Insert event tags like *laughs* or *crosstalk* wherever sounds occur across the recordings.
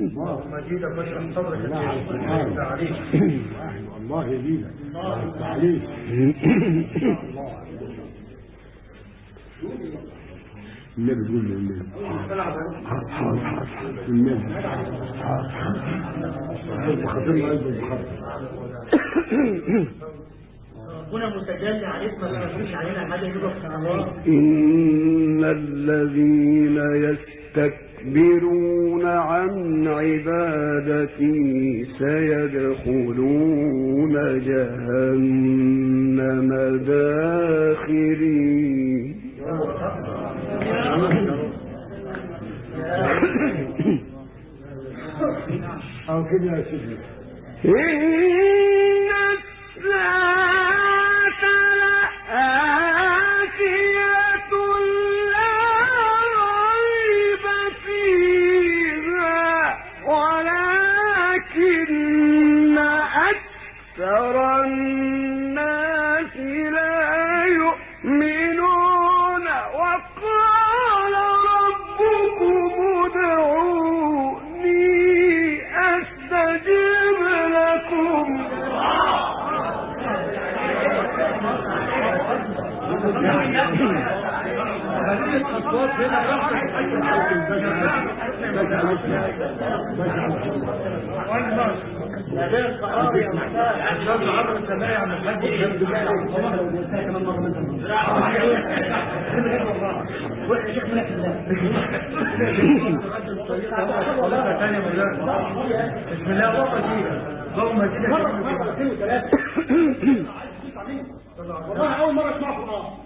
اللهم جيدك واشرح صدرك الله يزيدك. عليك النبي تقول له النبي النبي ربنا متجلى ما علينا إن الذين يستكبرون عن عبادتي سيدخلون جهنم. جائے سکے بسم الله. الرحمن الرحيم اللهم اهدنا مرة مرة اثنين وثلاثة *coughs* والله أول مرة أسمع قرآن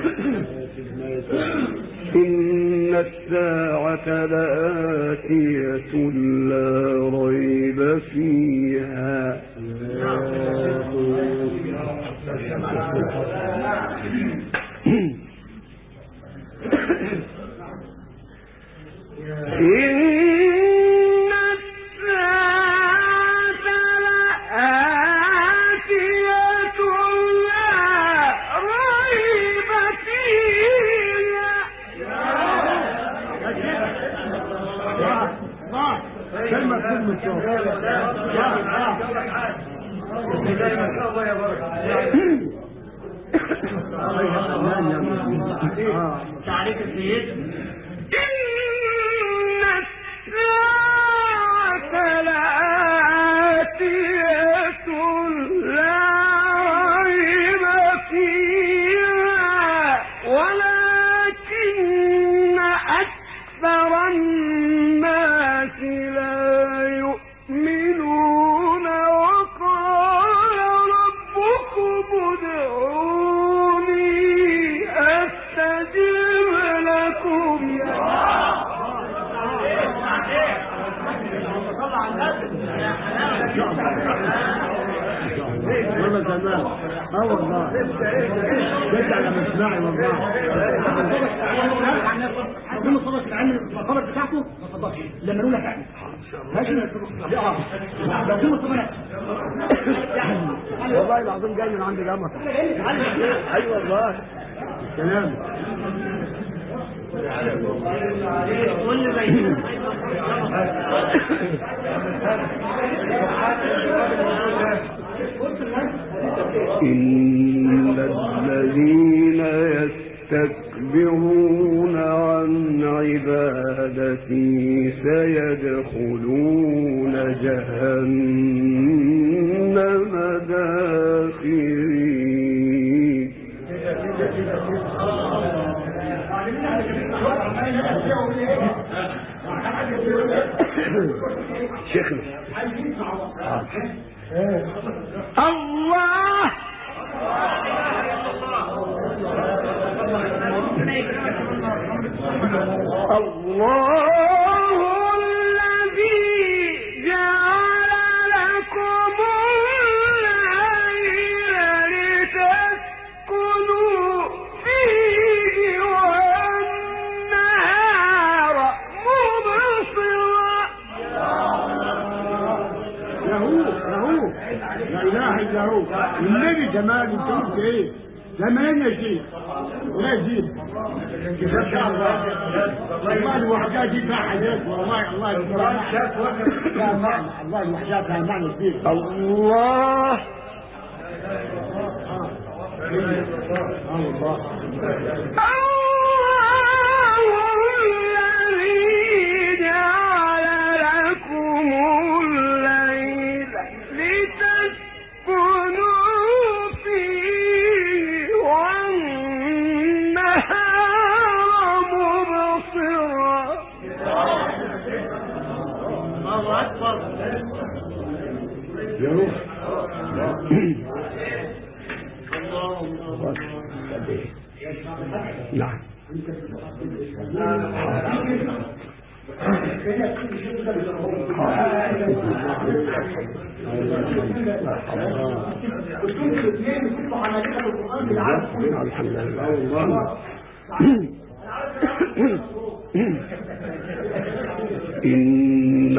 *laughs* إن الساعة لآتية لا والله آه والله جد على مسمعي والله ربنا صدق العلم الخبر بتاعته ما صدقش لما نقول لك ماشي آه والله العظيم جاي من عند القمر اي والله سلام كل بيت إن الذين يستكبرون عن عبادتي سيدخلون جهنم داخرين. *coughs* شيخنا. قلت إيه زمان يا شيخ ولا جيب والله الوحدات دي فيها حاجات والله الله فيها معنى الله الوحدات فيها معنى كبير الله الله يا روح نعم. الحمد لله. إن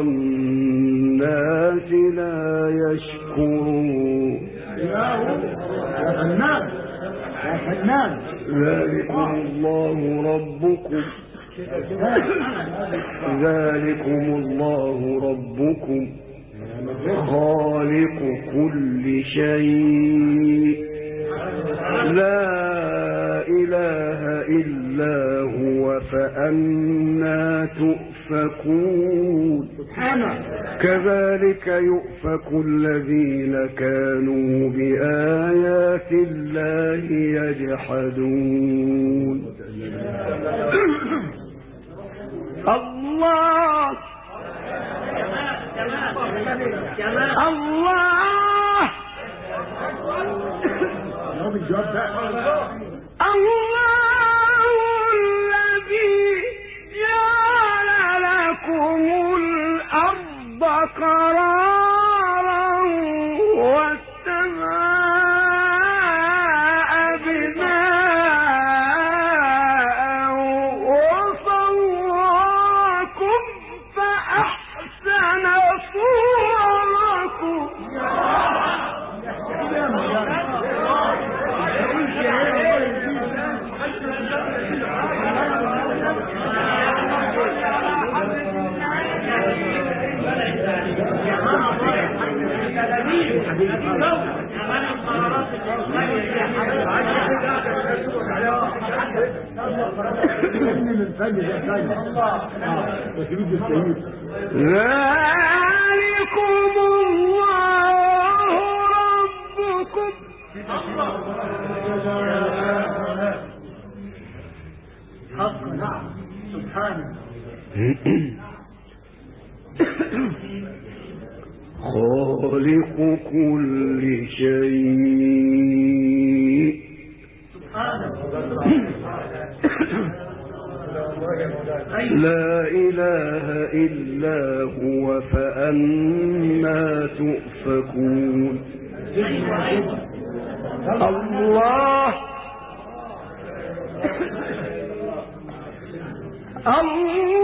الناس لا يشكرون. يا فنان يا فنان ذلكم الله ربكم. ذلكم الله ربكم. خالق كل شيء. لا إله إلا هو فأنا تؤفكون. سبحانه. كذلك يؤفك الذين كانوا بآيات الله يجحدون. *coughs* الله ذلكم الله ربكم. حق نعم. سبحانه. خالق كل شيء. سبحانه. لا إله إلا هو فأنا تؤفكون. الله. الله.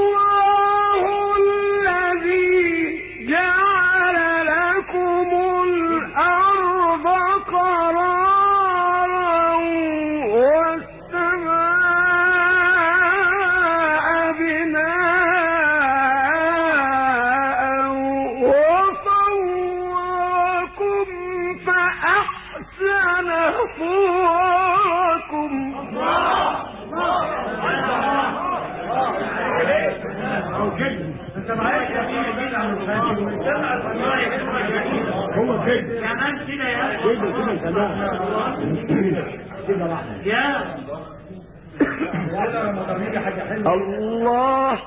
الله.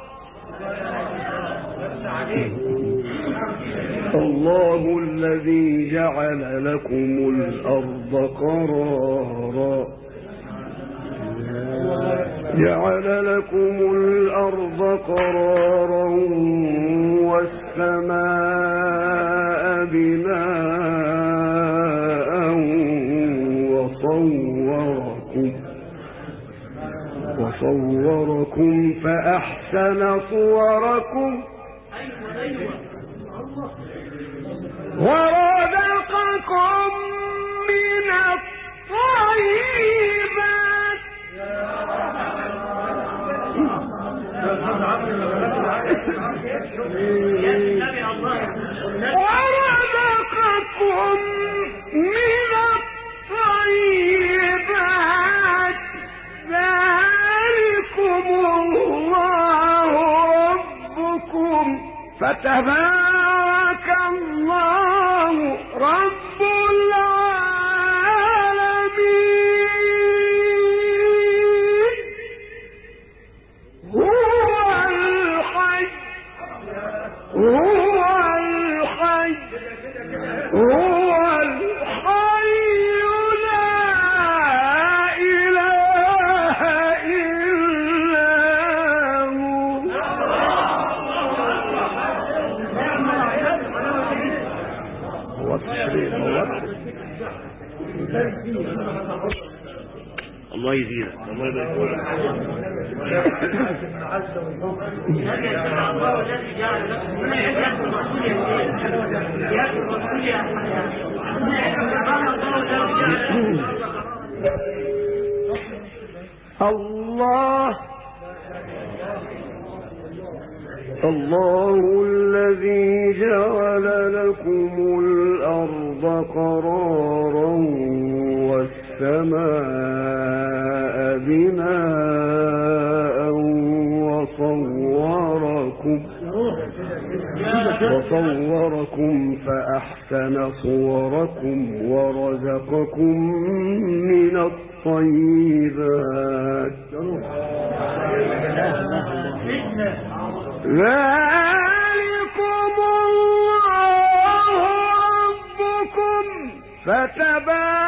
الله الذي جعل لكم الأرض قرارا. جعل لكم الأرض قرارا والسماء بناء وصوركم وصوركم فأحسن صوركم ورزقكم من الطيبات. يا *laughs* فتبارك الله رب العالمين. الله الذي جعل لكم الله. الله الذي جعل لكم الأرض قرارا والسماء بناء وصوركم وصوركم فأحسن صوركم ورزقكم من الطيبات ذلكم الله ربكم فتبارك